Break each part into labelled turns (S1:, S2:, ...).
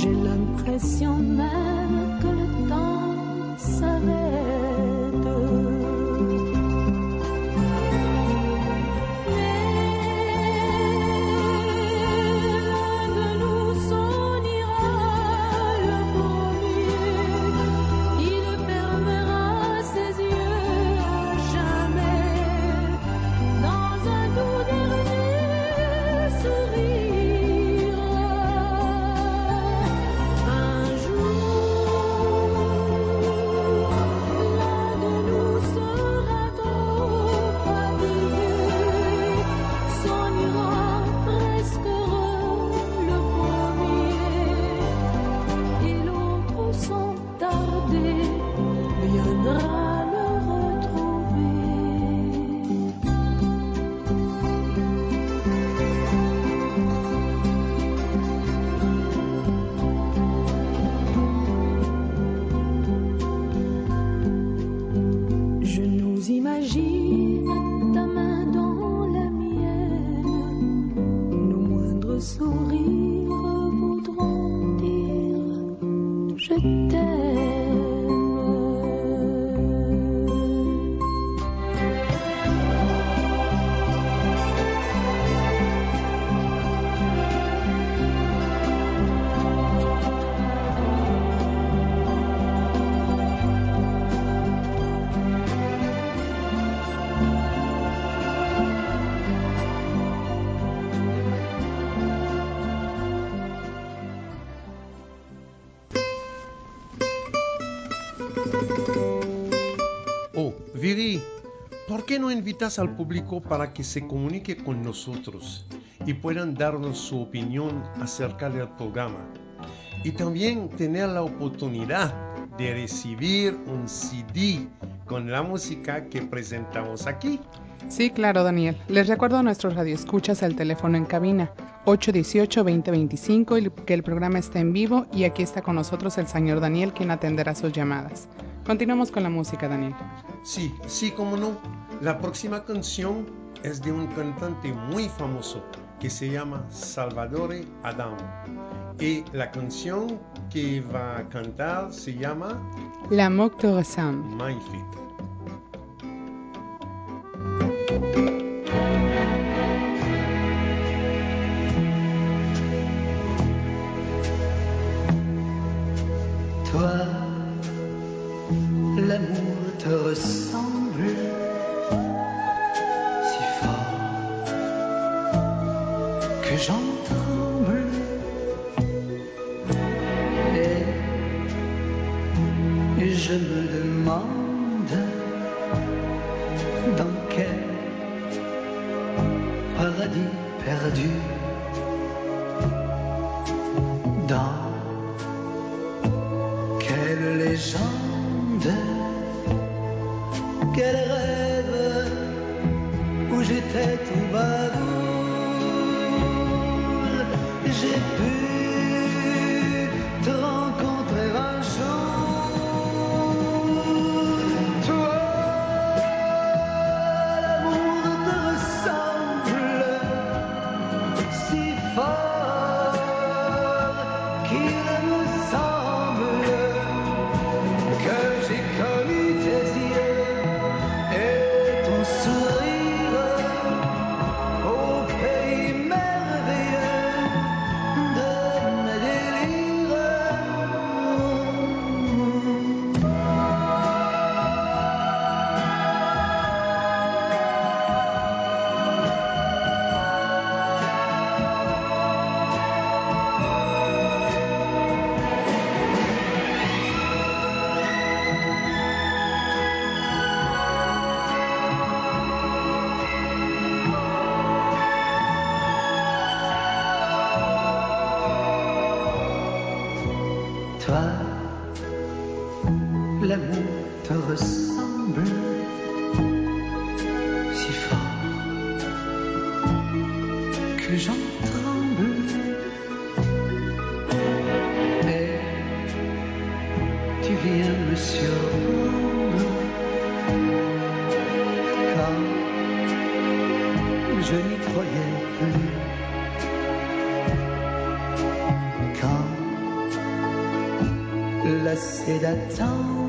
S1: J'ai l'impression même que le temps s'arrête.
S2: Al público para que se comunique con nosotros y puedan darnos su opinión acerca del programa. Y también tener la oportunidad de recibir un CD con la música que presentamos aquí.
S3: Sí, claro, Daniel. Les recuerdo a nuestros radioescuchas el teléfono en cabina 818-2025 que el programa está en vivo y aquí está con nosotros el señor Daniel quien atenderá sus llamadas. Continuamos con la música, Daniel.
S2: Sí, sí, como no. La próxima canción es de un cantante muy famoso que se llama Salvador Adam. Y la canción que va a cantar se llama
S3: La te ressemble.
S2: Magnifique.
S4: Toi, l'amour te ressemble. Je me demande dans quel paradis perdu,
S2: 记得曾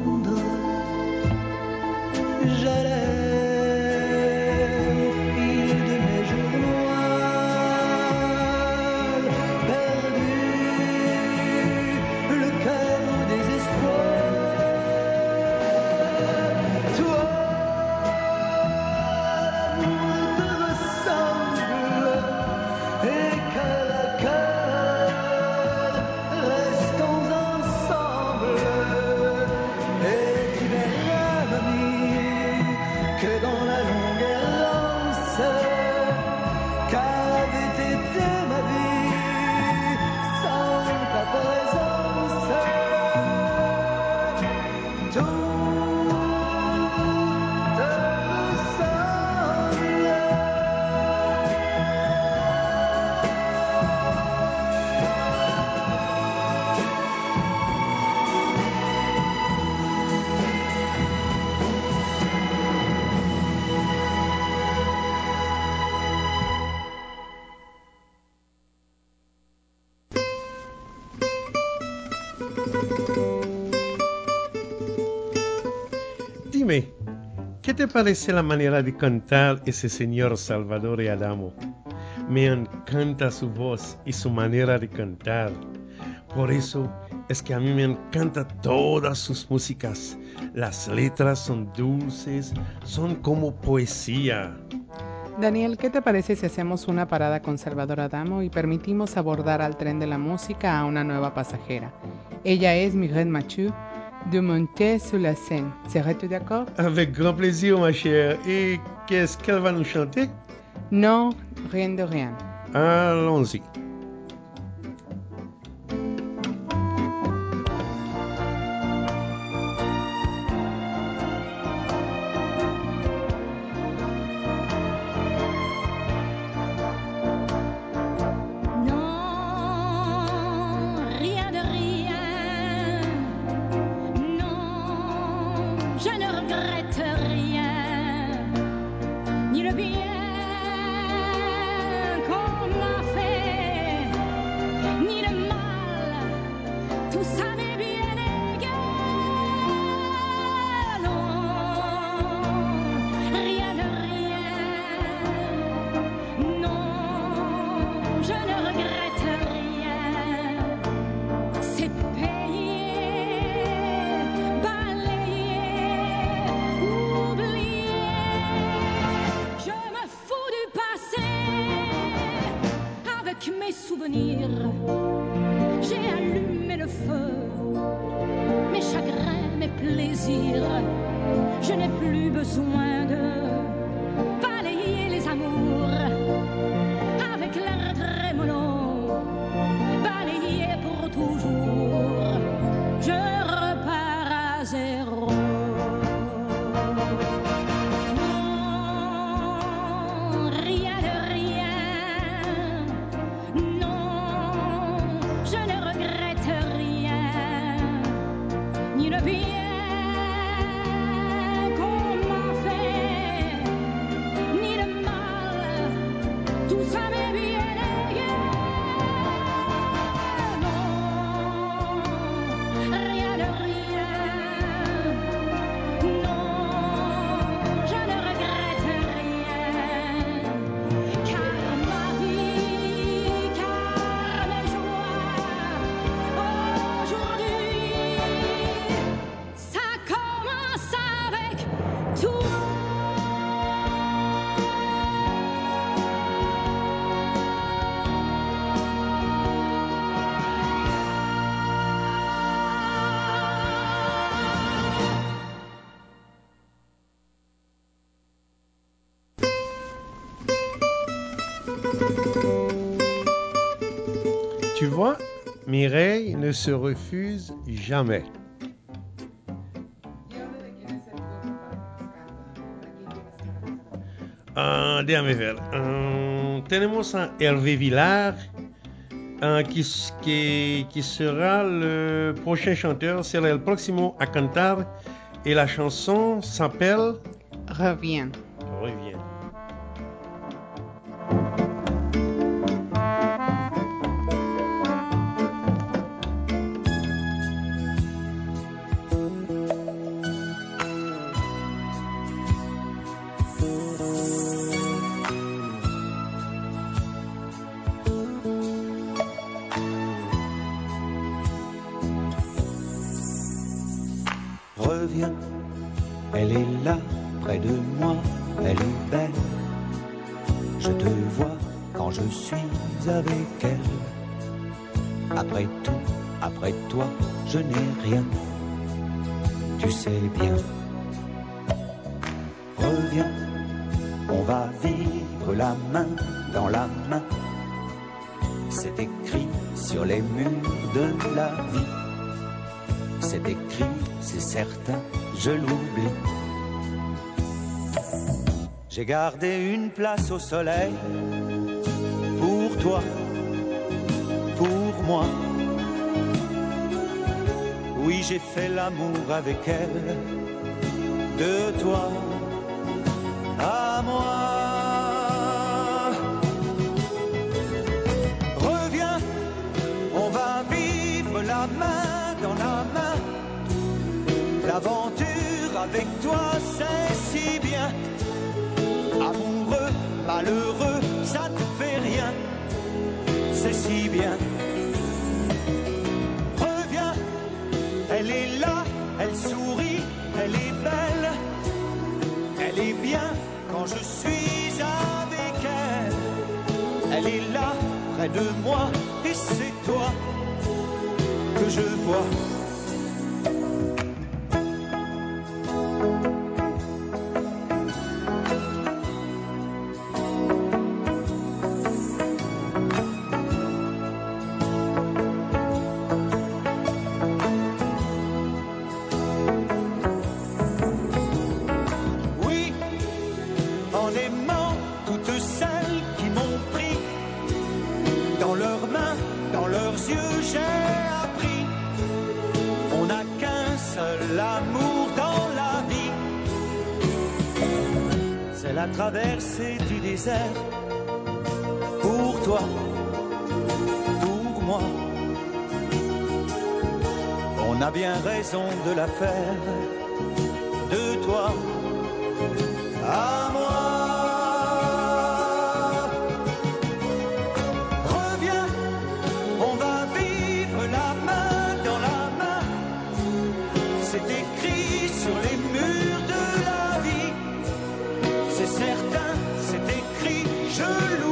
S2: parece la manera de cantar ese señor Salvador Adamo? Me encanta su voz y su manera de cantar. Por eso es que a mí me encantan todas sus músicas. Las letras son dulces, son como poesía.
S3: Daniel, ¿qué te parece si hacemos una parada con Salvador Adamo y permitimos abordar al tren de la música a una nueva pasajera? Ella es Mireille Mathieu de Monter sur la Seine. Serais-tu d'accord?
S2: Avec grand plaisir, ma chère. Et qu'est-ce qu'elle va nous chanter?
S3: Non, rien de rien.
S2: Allons-y.
S1: Je n'ai plus besoin de balayer les amours
S2: Mireille ne se refuse jamais. Ah, déjame ver. Tenemos a Hervé Villard, qui, s- qui, qui sera le prochain chanteur, sera el próximo a cantar. Et la chanson s'appelle
S3: reviens.
S5: Gardé une place au soleil pour toi, pour moi. Oui, j'ai fait l'amour avec elle, de toi à moi. Reviens, on va vivre la main dans la main. L'aventure avec toi, c'est si bien. Amoureux, malheureux, ça ne fait rien. C'est si bien. Reviens, elle est là, elle sourit, elle est belle. Elle est bien quand je suis avec elle. Elle est là, près de moi, et c'est toi que je vois. De toi à moi. Reviens, on va vivre la main dans la main. C'est écrit sur les murs de la vie. C'est certain, c'est écrit, je l'oublie.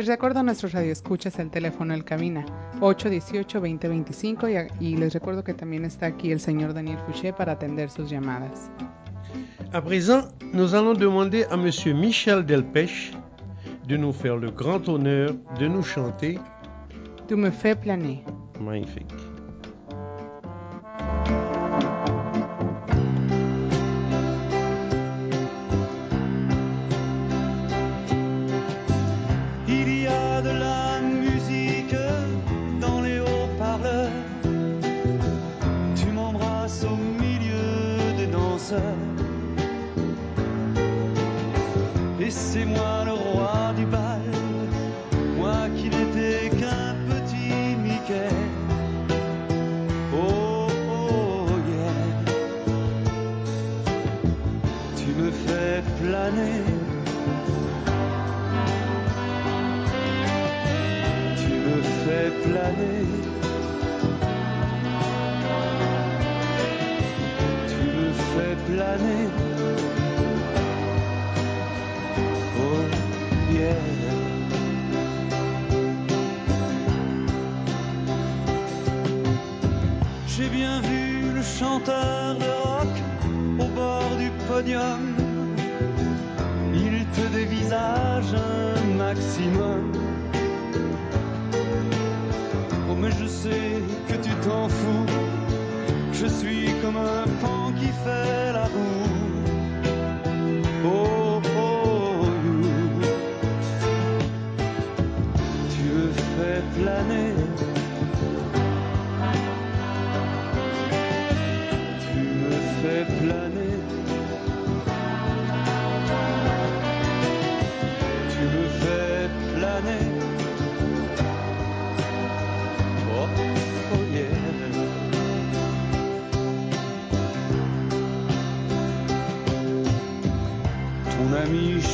S5: Les
S3: recuerdo a nuestros radioescuchas el teléfono El Cabina 818-2025 y, y les recuerdo que también está aquí el señor Daniel Fouché para atender sus llamadas.
S2: À présent, nous allons demander à Monsieur Michel Delpech de nous faire le grand honneur de nous chanter
S3: Tu me fais planer.
S2: Magnifique.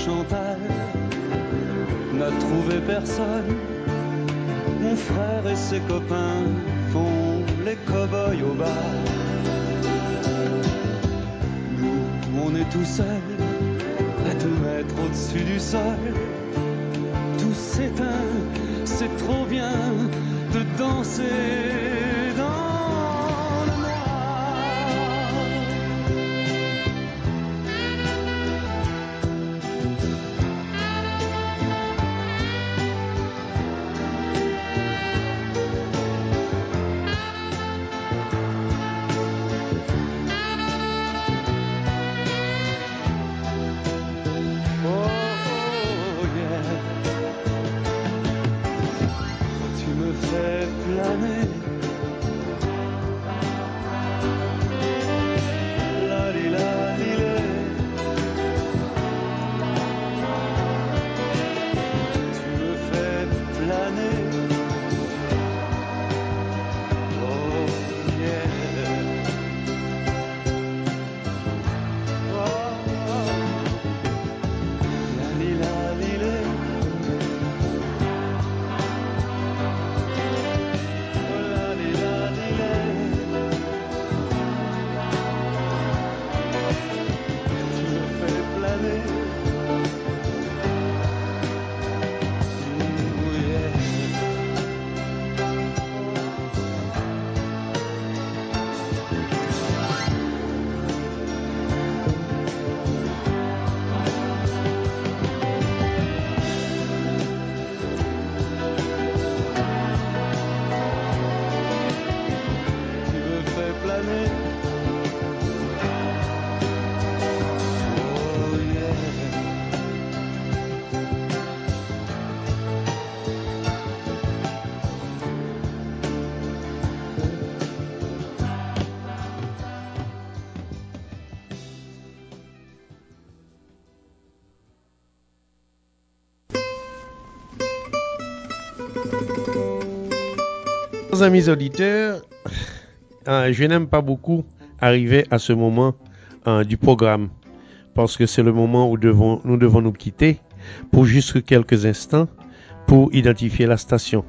S6: Chantal n'a trouvé personne. Mon frère et ses copains font les cow-boys au bar. Nous, on est tout seul à te mettre au-dessus du sol. Tout s'éteint, c'est trop bien de danser
S2: day. Amis auditeurs, euh, je n'aime pas beaucoup arriver à ce moment euh, du programme parce que c'est le moment où nous devons nous quitter pour juste quelques instants pour identifier la station.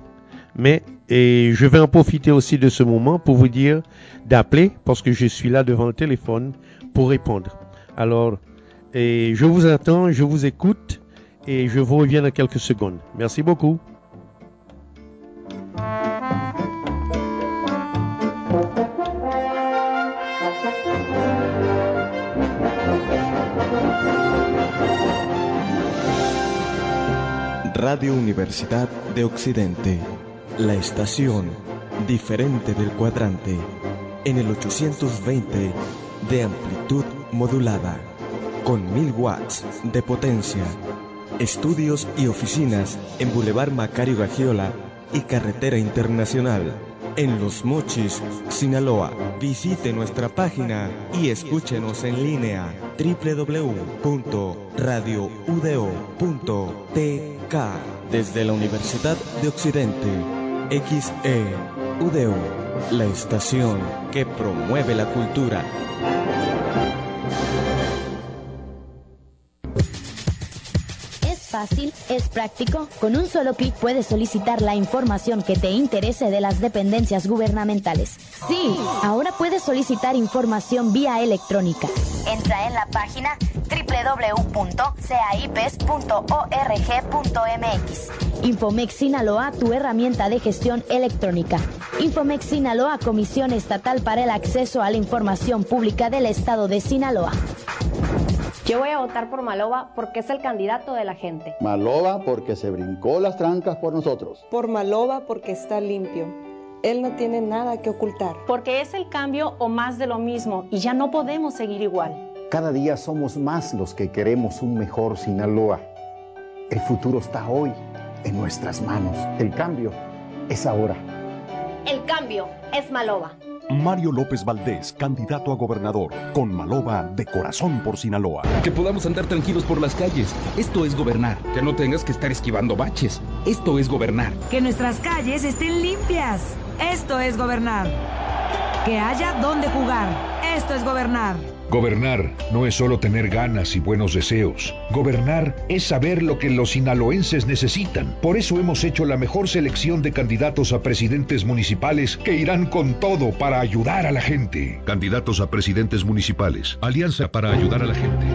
S2: Mais et je vais en profiter aussi de ce moment pour vous dire d'appeler parce que je suis là devant le téléphone pour répondre. Alors, et je vous attends, je vous écoute et je vous reviens dans quelques secondes. Merci beaucoup.
S7: Radio Universidad de Occidente, la estación diferente del cuadrante, en el 820 de amplitud modulada, con 1000 watts de potencia. Estudios y oficinas en Boulevard Macario Gagiola y Carretera Internacional. En Los Mochis, Sinaloa. Visite nuestra página y escúchenos en línea www.radioudo.tk desde la Universidad de Occidente. XE UDO, la estación que promueve la cultura.
S8: Fácil, es práctico. Con un solo clic puedes solicitar la información que te interese de las dependencias gubernamentales. Sí, ahora puedes solicitar información vía electrónica. Entra en la página www.caipes.org.mx. Infomex Sinaloa, tu herramienta de gestión electrónica. Infomex Sinaloa, Comisión Estatal para el Acceso a la Información Pública del Estado de Sinaloa.
S9: Yo voy a votar por Maloba porque es el candidato de la gente.
S10: Maloba porque se brincó las trancas por nosotros.
S11: Por Maloba porque está limpio. Él no tiene nada que ocultar.
S9: Porque es el cambio o más de lo mismo y ya no podemos seguir igual.
S12: Cada día somos más los que queremos un mejor Sinaloa. El futuro está hoy en nuestras manos. El cambio es ahora.
S9: El cambio es Maloba.
S13: Mario López Valdés, candidato a gobernador, con Maloba de corazón por Sinaloa.
S14: Que podamos andar tranquilos por las calles. Esto es gobernar. Que no tengas que estar esquivando baches. Esto es gobernar.
S15: Que nuestras calles estén limpias. Esto es gobernar. Que haya donde jugar. Esto es gobernar.
S16: Gobernar no es solo tener ganas y buenos deseos. Gobernar es saber lo que los sinaloenses necesitan. Por eso hemos hecho la mejor selección de candidatos a presidentes municipales que irán con todo para ayudar a la gente. Candidatos a presidentes municipales. Alianza para ayudar a la gente.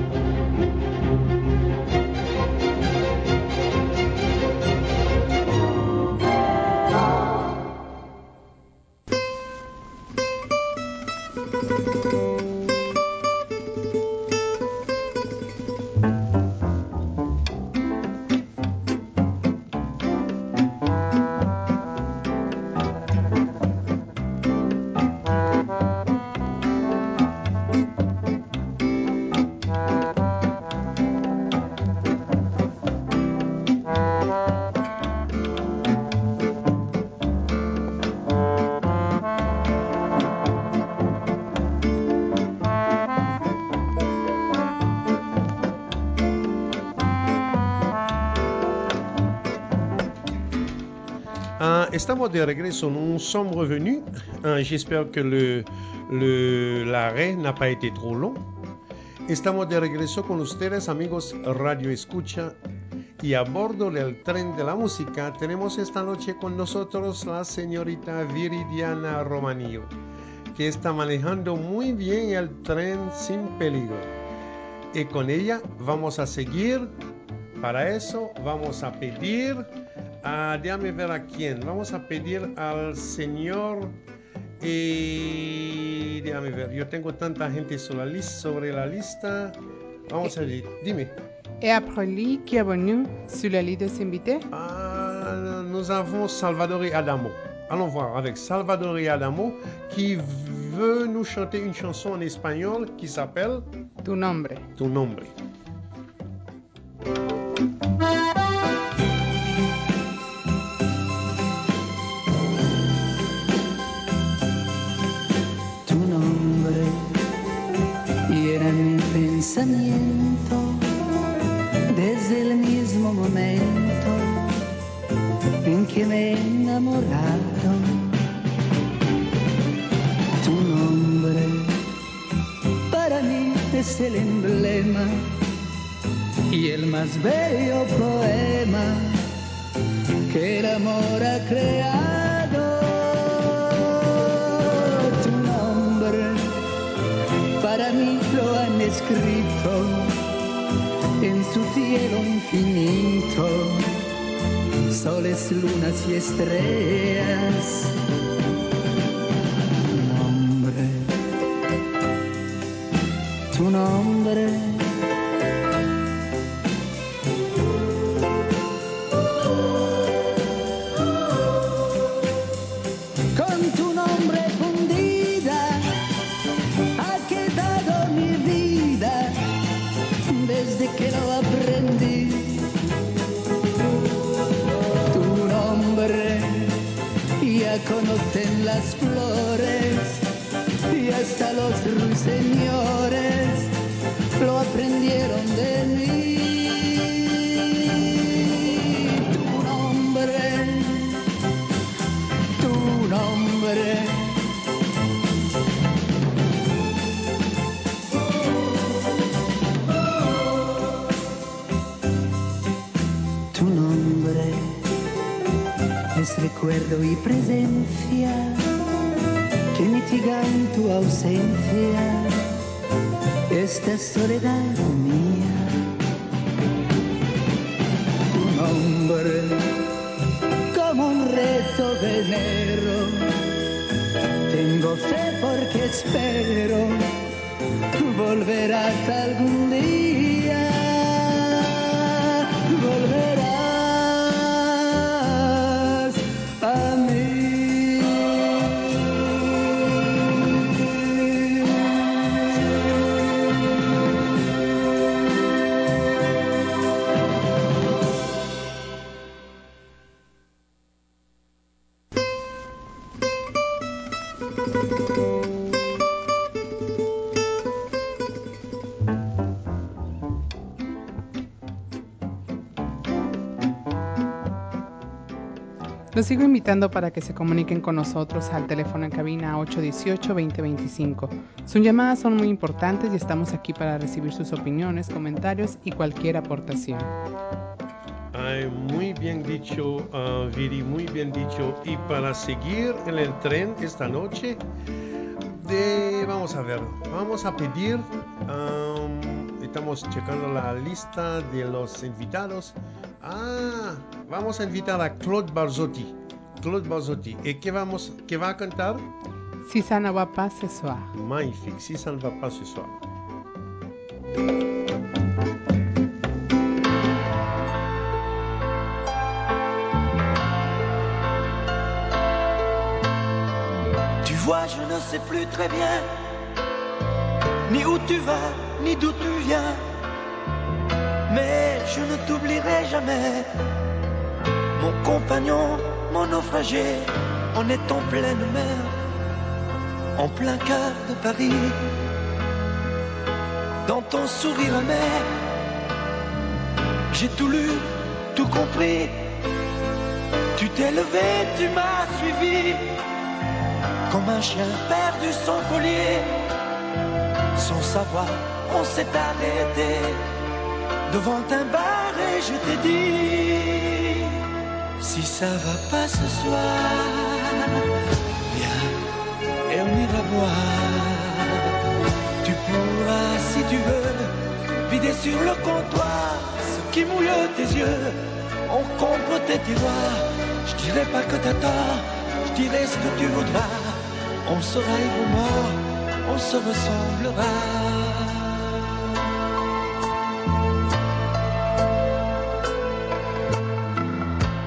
S2: Estamos de regreso, nous sommes revenus. Ah, J'espère que le, le- n'a pas été trop long. Estamos de regreso con ustedes, amigos Radio Escucha. Y a bordo del tren de la música tenemos esta noche con nosotros la señorita Viridiana Romanillo, que está manejando muy bien el tren sin peligro. Y con ella vamos a seguir. Para eso vamos a pedir a, déjame ver a quién. Vamos a pedir al señor. eh, déjame ver, yo tengo tanta gente sobre la, lis- sobre la lista. Vamos a ver, dime.
S3: Et après lui, qui est venu sur la liste des invités
S2: Ah, nous avons Salvador et Adamo. Allons voir avec Salvador et Adamo qui veut nous chanter une chanson en espagnol qui s'appelle
S3: Tu nombre.
S2: Tu nombre.
S4: Pensamiento desde el mismo momento en que me enamoraron. Tu nombre para mí es el emblema y el más bello poema que el amor ha creado. Tu nombre para mí escrito en su cielo infinito, soles, lunas y estrellas. Tu nombre, tu nombre. broten las flores. Mitigan tu ausencia, esta soledad mía. Tu nombre como un rezo venero, tengo fe porque espero volverás algún día.
S3: Los sigo invitando para que se comuniquen con nosotros al teléfono en cabina 818-2025. Sus llamadas son muy importantes y estamos aquí para recibir sus opiniones, comentarios y cualquier aportación.
S2: Muy bien dicho, ah, Viri, muy bien dicho. Y para seguir en el tren esta noche, de, vamos a ver, vamos a pedir, am, estamos checando la lista de los invitados. Ah, vamos a invitar a Claude Barzotti. Claude Barzotti. ¿Y qué, vamos, qué va a cantar?
S3: Si ça ne va pas ce soir.
S2: Magnifique, si ça ne va pas ce soir.
S5: Vois, je ne sais plus très bien ni où tu vas, ni d'où tu viens. Mais je ne t'oublierai jamais. Mon compagnon, mon naufragé, on est en pleine mer, en plein cœur de Paris. Dans ton sourire amer, j'ai tout lu, tout compris. Tu t'es levé, tu m'as suivi, comme un chien perdu son collier. Sans savoir, on s'est arrêté devant un bar et je t'ai dit Si ça va pas ce soir, viens et on boire. Tu pourras, si tu veux, vider sur le comptoir ce qui mouille tes yeux. On comble tes tiroirs, je dirai pas que t'as tort, je dirai ce que tu voudras. On sera ivre mort, on se ressemblera.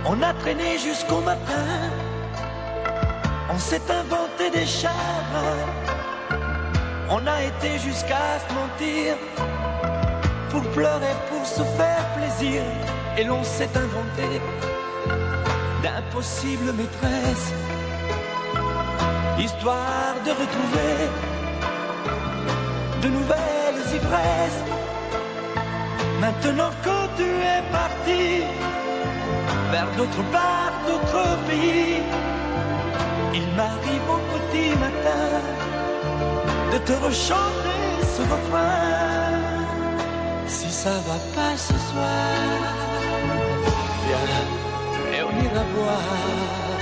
S5: On a traîné jusqu'au matin, on s'est inventé des chagrins, on a été jusqu'à se mentir pour pleurer, pour se faire plaisir, et l'on s'est inventé d'impossibles maîtresses, histoire de retrouver de nouvelles ivresses. Maintenant que tu es parti vers d'autres bars, d'autres pays, il m'arrive au petit matin de te rechanter ce refrain. Si ça va pas ce soir, viens et on ira boire.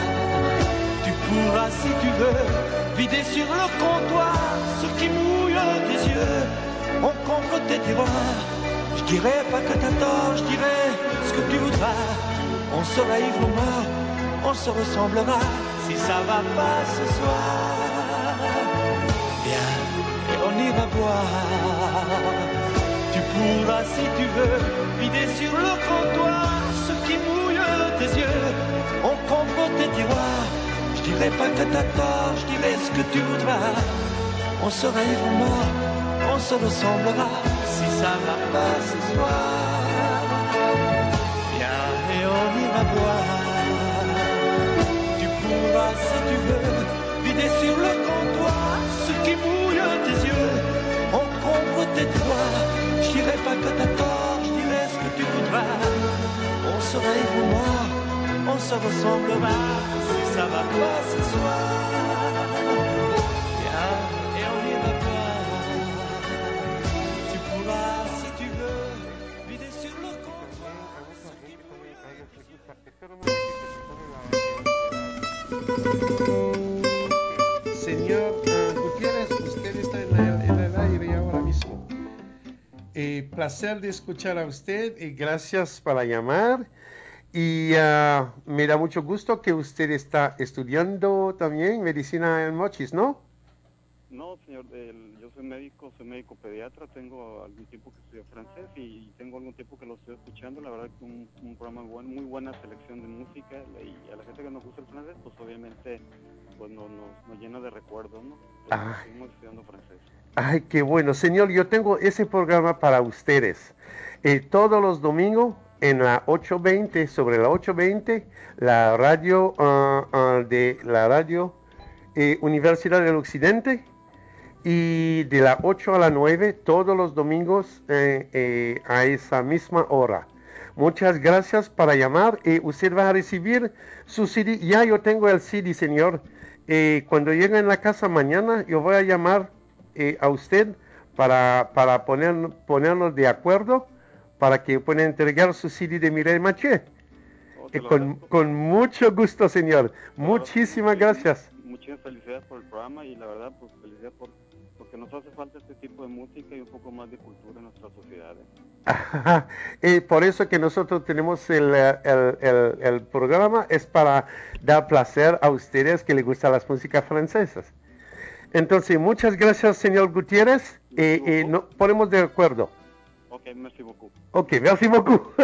S5: Pourras, si tu veux, vider sur le comptoir ce qui mouille tes yeux. On comble tes tiroirs. Je dirai pas que t'as tort, je dirai ce que tu voudras. On sera ivre ou mort, on se ressemblera si ça va pas ce soir. Viens et on ira boire. Tu pourras, si tu veux, vider sur le comptoir ce qui mouille tes yeux. On tes tiroirs. Je dirai pas tort, je dirai ce que tu voudras. On sera ivre ou mort, on se ressemblera si ça va pas ce soir. Viens et on ira boire. Tu pourras, si tu veux, vider sur le comptoir ce qui mouille tes yeux. On comble tes doigts. Je dirai pas tort, je dirai ce que tu voudras. On sera ivre ou mort, on se ressemblera ça va pas ce soir.
S2: Señor eh, usted está en el aire ahora mismo. Eh, placer de escuchar a usted y gracias para llamar. Y ah, me da mucho gusto que usted está estudiando también medicina en Mochis, ¿no?
S17: No, señor, el- yo soy médico, soy médico pediatra, tengo algún tiempo que estudio francés y tengo algún tiempo que lo estoy escuchando, la verdad que un, un programa bueno, muy buena selección de música y a la gente que nos gusta el francés, pues obviamente pues no- nos, nos llena de recuerdos, ¿no? Pero
S2: Ah.
S17: Seguimos estudiando francés.
S2: Ay, qué bueno. Señor, yo tengo ese programa para ustedes. Eh, todos los domingos en la 820, sobre la 820, la radio ah, ah, de la radio eh, Universidad del Occidente. Y de la 8 a la 9, todos los domingos eh, eh, a esa misma hora. Muchas gracias para llamar. Eh, usted va a recibir su CD. Ya yo tengo el CD, señor. Cuando llegue en la casa mañana, yo voy a llamar a usted para, para poner, ponernos de acuerdo para que pueda entregar su CD de Mireille Mathieu. Eh, con, con mucho gusto, señor. Muchísimas gracias.
S17: Muchas felicidades por el programa y la verdad, pues felicidades por, porque nos hace falta este tipo de música y un poco más de cultura en nuestra sociedad. ¿eh?
S2: Por eso que nosotros tenemos el, el- el- el programa, es para dar placer a ustedes que les gustan las músicas francesas. Entonces, muchas gracias, señor Gutiérrez. Eh, eh, no, ponemos de acuerdo.
S17: Ok, merci beaucoup.
S2: Ok, merci beaucoup.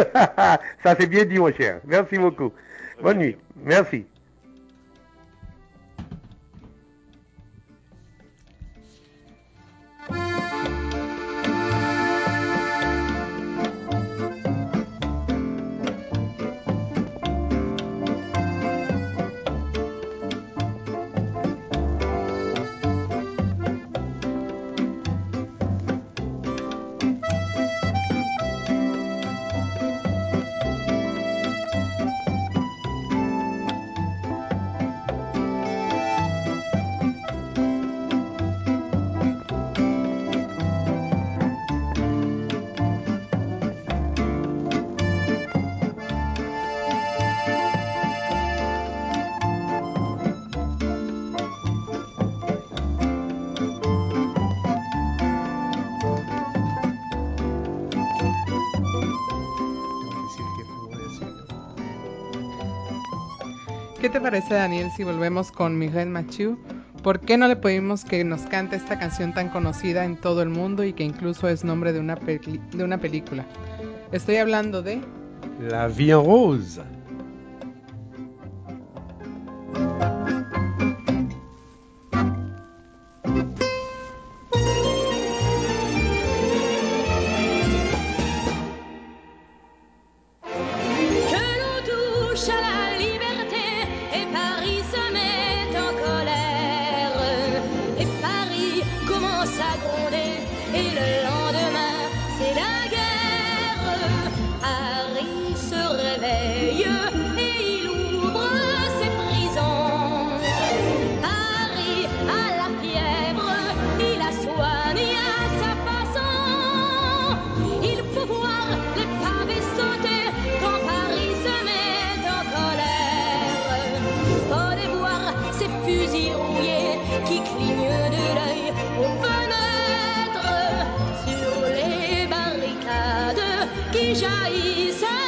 S2: Ça c'est bien dit, mon cher. Merci beaucoup. Bonne nuit. Merci.
S3: ¿Qué te parece, Daniel, si volvemos con Miguel Machu? ¿Por qué no le pedimos que nos cante esta canción tan conocida en todo el mundo y que incluso es nombre de una, de una película? Estoy hablando de...
S2: La vie rose.
S1: Qui clignent de l'œil aux fenêtres sur les barricades qui jaillissent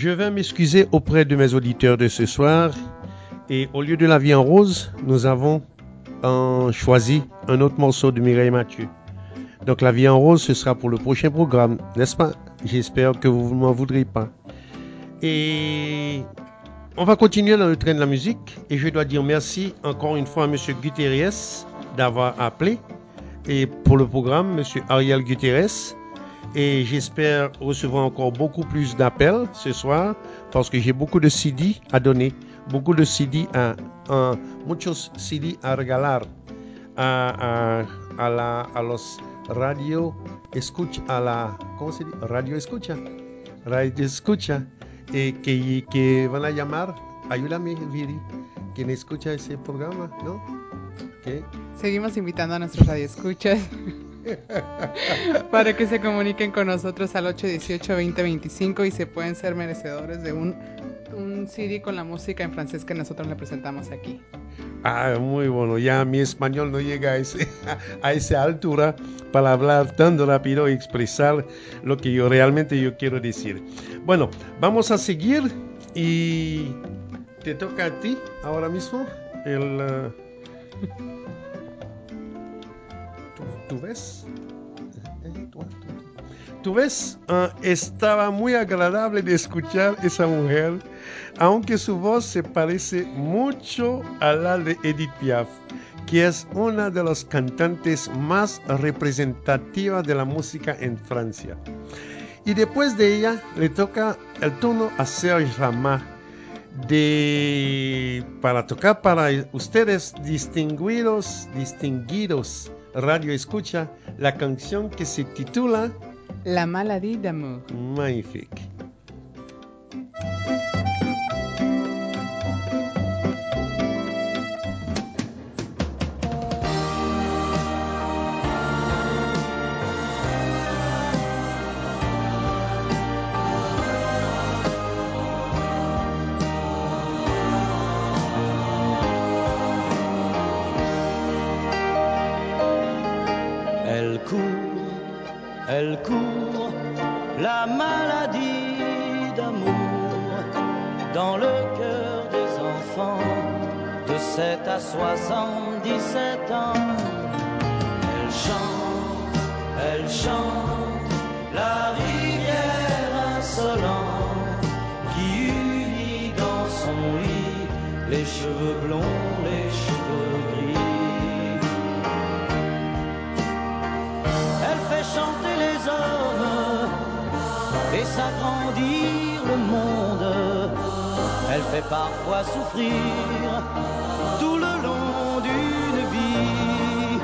S2: je vais m'excuser auprès de mes auditeurs de ce soir. Et au lieu de la vie en rose, nous avons choisi un autre morceau de Mireille Mathieu. Donc la vie en rose, ce sera pour le prochain programme, n'est-ce pas? J'espère que vous ne m'en voudrez pas. Et on va continuer dans le train de la musique. Et je dois dire merci encore une fois à M. Guterres d'avoir appelé. Et pour le programme, M. Ariel Guterres. Et j'espère recevoir encore beaucoup plus d'appels ce soir parce que j'ai beaucoup de CD à donner, beaucoup de CD à, à muchos CD a regalar a, a, a la, a los radio escucha, a la, ¿cómo se dice? Radio escucha, radio escucha, eh, que, que van a llamar, ayúdame Viri, quien escucha ese programa, ¿no? ¿Qué?
S3: Seguimos invitando a nuestros radioescuchas para que se comuniquen con nosotros al 818-2025 y se pueden ser merecedores de un, un CD con la música en francés que nosotros le presentamos aquí.
S2: Ah, muy bueno. Ya mi español no llega a, ese, a esa altura para hablar tan rápido y expresar lo que yo realmente yo quiero decir. Bueno, vamos a seguir y te toca a ti ahora mismo el... uh, ¿tú, ves? Tú, ves, Ah, estaba muy agradable de escuchar esa mujer, aunque su voz se parece mucho a la de Edith Piaf, que es una de las cantantes más representativas de la música en Francia. Y después de ella le toca el turno a Serge Rama de para tocar para ustedes distinguidos, distinguidos radio escucha la canción que se titula
S3: La maladie d'amour.
S2: Magnifique.
S5: Elle court, la maladie d'amour dans le cœur des enfants de 7 à 77 ans. Elle chante, elle chante, la rivière insolente qui unit dans son lit les cheveux blonds, les cheveux gris. Elle fait chanter et s'agrandir le monde. Elle fait parfois souffrir tout le long d'une vie.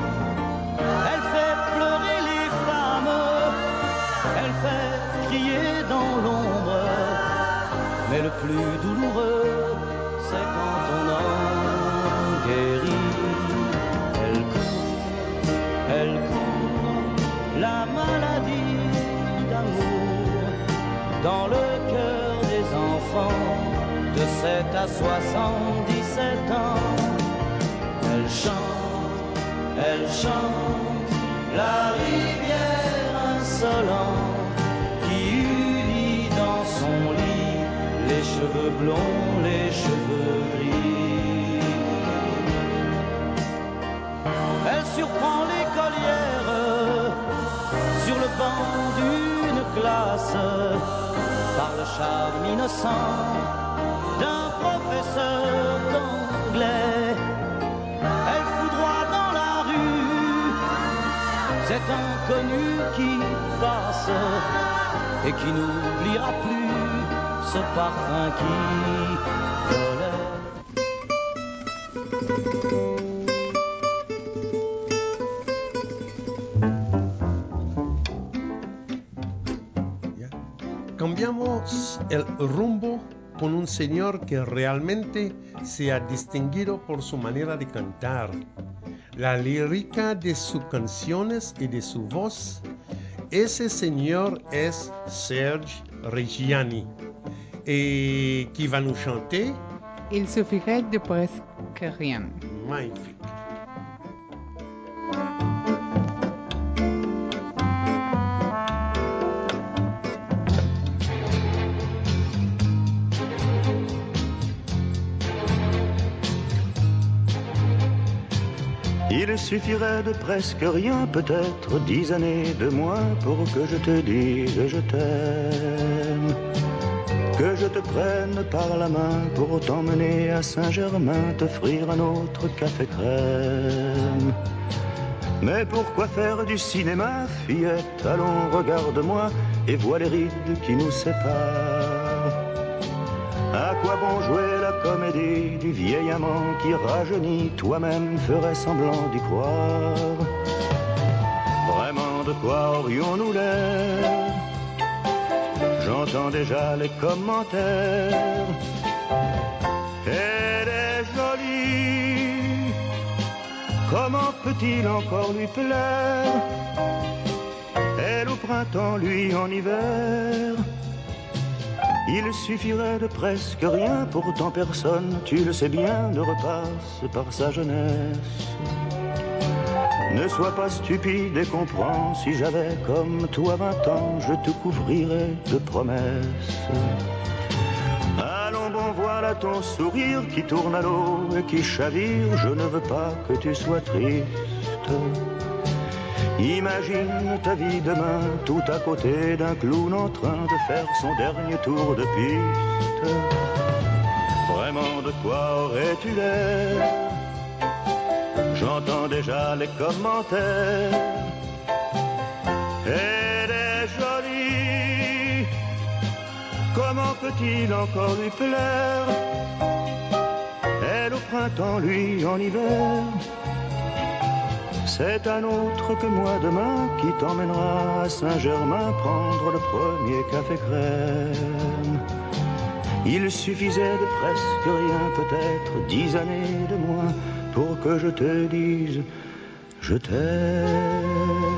S5: Elle fait pleurer les femmes, elle fait crier dans l'ombre. Mais le plus douloureux, à 77 ans. Elle chante, elle chante, la rivière insolente qui unit dans son lit les cheveux blonds, les cheveux gris. Elle surprend l'écolière sur le banc d'une classe par le charme innocent d'un professeur d'anglais. Elle foudroie dans la rue cet inconnu qui passe et qui n'oubliera plus ce parfum qui volait.
S2: Cambiamos el rumbo con un señor que realmente se ha distinguido por su manera de cantar, la lírica de sus canciones y de su voz. Ese señor es Serge Reggiani, et qui va nous chanter
S3: Il suffirait de presque rien.
S2: Magnifique.
S18: Suffirait de presque rien, peut-être dix années de moins pour que je te dise je t'aime. Que je te prenne par la main pour t'emmener à Saint-Germain, t'offrir un autre café crème. Mais pourquoi faire du cinéma, fillette? Allons, regarde-moi et vois les rides qui nous séparent. À quoi bon jouer comédie du vieil amant qui rajeunit Toi-même ferais semblant d'y croire. Vraiment, de quoi aurions-nous l'air? J'entends déjà les commentaires. Elle est jolie. Comment peut-il encore lui plaire? Elle au printemps, lui en hiver. Il suffirait de presque rien, pourtant personne, tu le sais bien, ne repasse par sa jeunesse. Ne sois pas stupide et comprends, si j'avais comme toi vingt ans, je te couvrirais de promesses. Allons bon, voilà ton sourire qui tourne à l'eau et qui chavire, je ne veux pas que tu sois triste. Imagine ta vie demain tout à côté d'un clown en train de faire son dernier tour de piste. Vraiment de quoi aurais-tu l'air? J'entends déjà les commentaires. Elle est jolie. Comment peut-il encore lui plaire? Elle au printemps, lui en hiver. C'est un autre que moi demain qui t'emmènera à Saint-Germain prendre le premier café crème. Il suffisait de presque rien, peut-être dix années de moins, pour que je te dise je t'aime.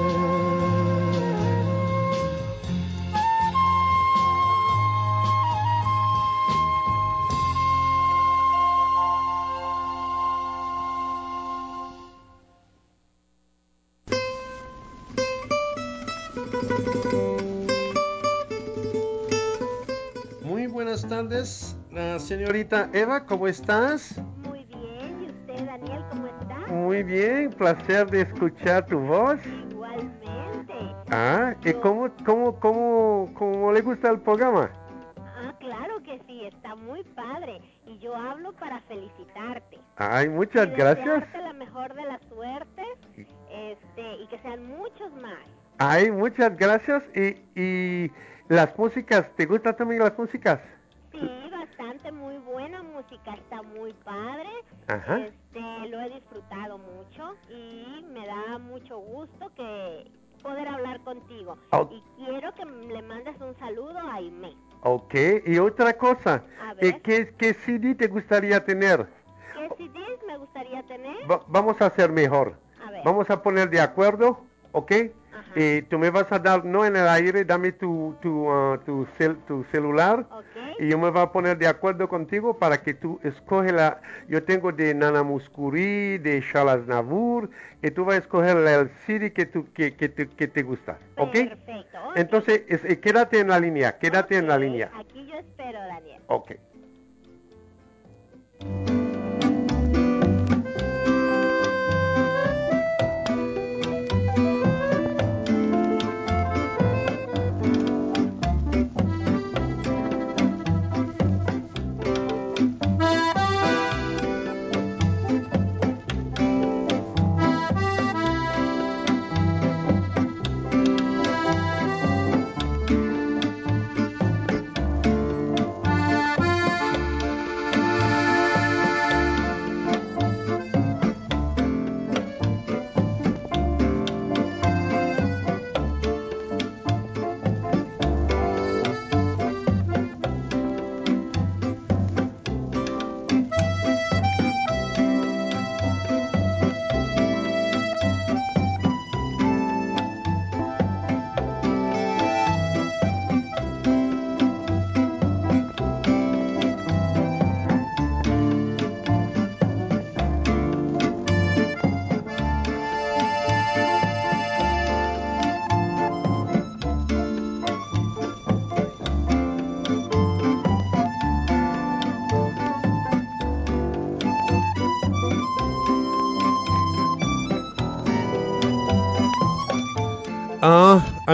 S2: Tardes, la señorita Eva, ¿cómo estás?
S19: Muy bien, ¿y usted, Daniel, cómo está?
S2: Muy bien, placer de escuchar tu voz.
S19: Igualmente.
S2: Ah, ¿y cómo, cómo, cómo, cómo le gusta el programa?
S19: Ah, claro que sí, está muy padre. Y yo hablo para felicitarte.
S2: Ay, muchas
S19: y
S2: gracias.
S19: la mejor de las suertes este, y que sean muchos más.
S2: Ay, muchas gracias. Y, y las músicas, ¿te gustan también las músicas?
S19: Sí, bastante, muy buena música, está muy padre.
S2: Ajá.
S19: Este, lo he disfrutado mucho y me da mucho gusto que poder hablar contigo.
S2: Oh.
S19: Y quiero que le mandes un saludo a Aimee.
S2: Ok, y otra cosa, eh. ¿qué, ¿qué CD te gustaría tener?
S19: ¿Qué CDs me gustaría tener?
S2: Va- vamos a hacer mejor.
S19: A ver.
S2: Vamos a poner de acuerdo, ¿ok? Y tú me vas a dar, no en el aire, dame tu, tu, ah, tu, cel- tu celular. Y yo me voy a poner de acuerdo contigo para que tú escoges la... Yo tengo de Nana Muscuri, de Shalas Navur, y tú vas a escoger el CD que, tú, que, que, te, que te gusta, ¿ok?
S19: Perfecto. ok.
S2: Entonces, es- eh, quédate en la línea, quédate en la línea.
S19: Aquí yo espero, Daniel.
S2: Ok.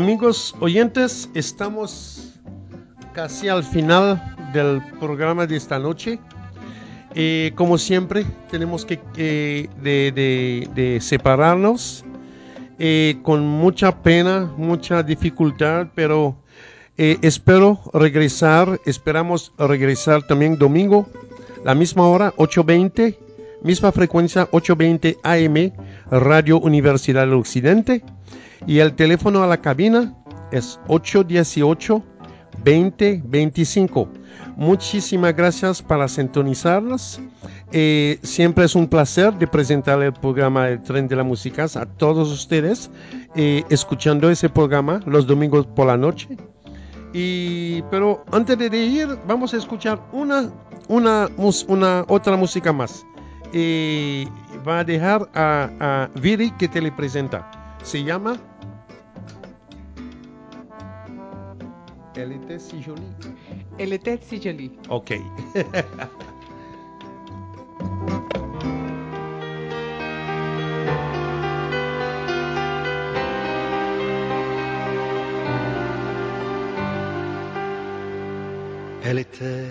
S2: Amigos oyentes, estamos casi al final del programa de esta noche. Eh, como siempre, tenemos que eh, separarnos eh, con mucha pena, mucha dificultad, pero espero regresar, esperamos regresar también domingo, la misma hora, 8.20, misma frecuencia, 8.20 AM, Radio Universidad del Occidente. Y el teléfono a la cabina es 818 2025. Muchísimas gracias para sintonizarnos. Eh, siempre es un placer de presentar el programa El Tren de la Música a todos ustedes, eh, escuchando ese programa los domingos por la noche. Y, pero antes de ir, vamos a escuchar una, una otra música más. Eh, va a dejar a, a Viri que te le presenta. Se llama Elle était si jolie.
S3: Elle était si jolie.
S2: Ok.
S20: Elle était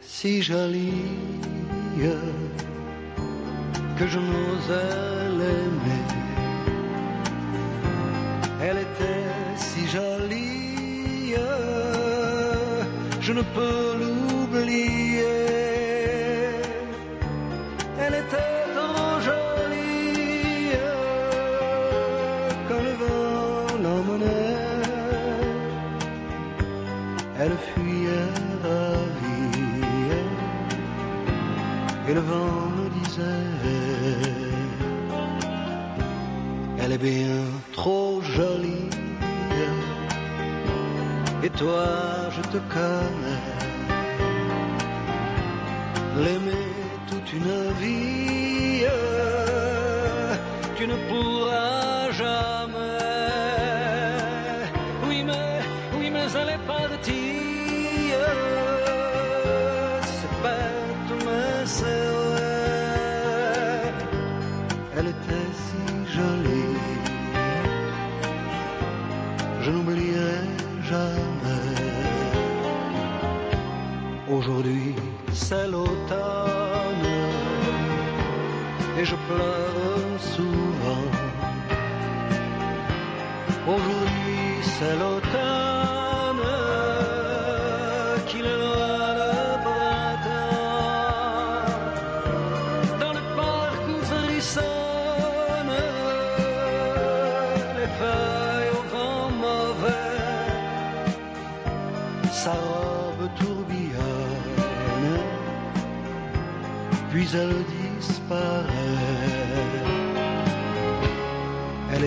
S20: si jolie que je n'osais l'aimer. Elle était si jolie, je ne peux l'oublier. Elle était trop jolie quand le vent l'emmenait. Elle fuyait ravie et le vent Elle bien trop jolie et toi je te connais. L'aimer toute une vie tu ne pourras jamais. Oui mais, oui mais elle est partie. C'est bête mais c'est Et je pleure souvent. Aujourd'hui c'est l'automne est loin le printemps Dans le parc où frissonnent les feuilles au vent mauvais. Sa robe tourbillonne Puis elle disparaît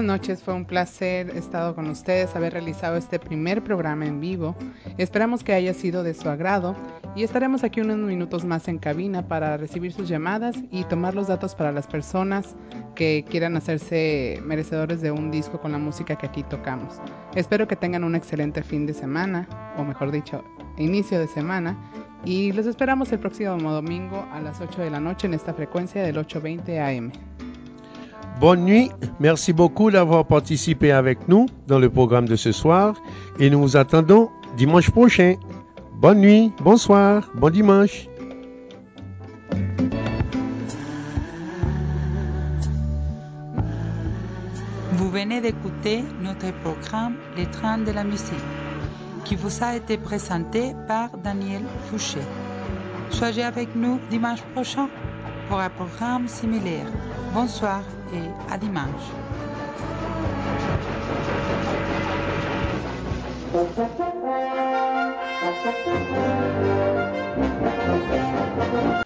S3: buenas noches, fue un placer estado con ustedes, haber realizado este primer programa en vivo. Esperamos que haya sido de su agrado y estaremos aquí unos minutos más en cabina para recibir sus llamadas y tomar los datos para las personas que quieran hacerse merecedores de un disco con la música que aquí tocamos. Espero que tengan un excelente fin de semana, o mejor dicho, inicio de semana. Y los esperamos el próximo domingo a las 8 de la noche en esta frecuencia del 820 AM.
S2: Bonne nuit. Merci beaucoup d'avoir participé avec nous dans le programme de ce soir et nous vous attendons dimanche prochain. Bonne nuit, bonsoir, bon dimanche.
S21: Vous venez d'écouter notre programme Les trains de la musique qui vous a été présenté par Daniel Fouché. Soyez avec nous dimanche prochain pour un programme similaire. Bonsoir et à dimanche.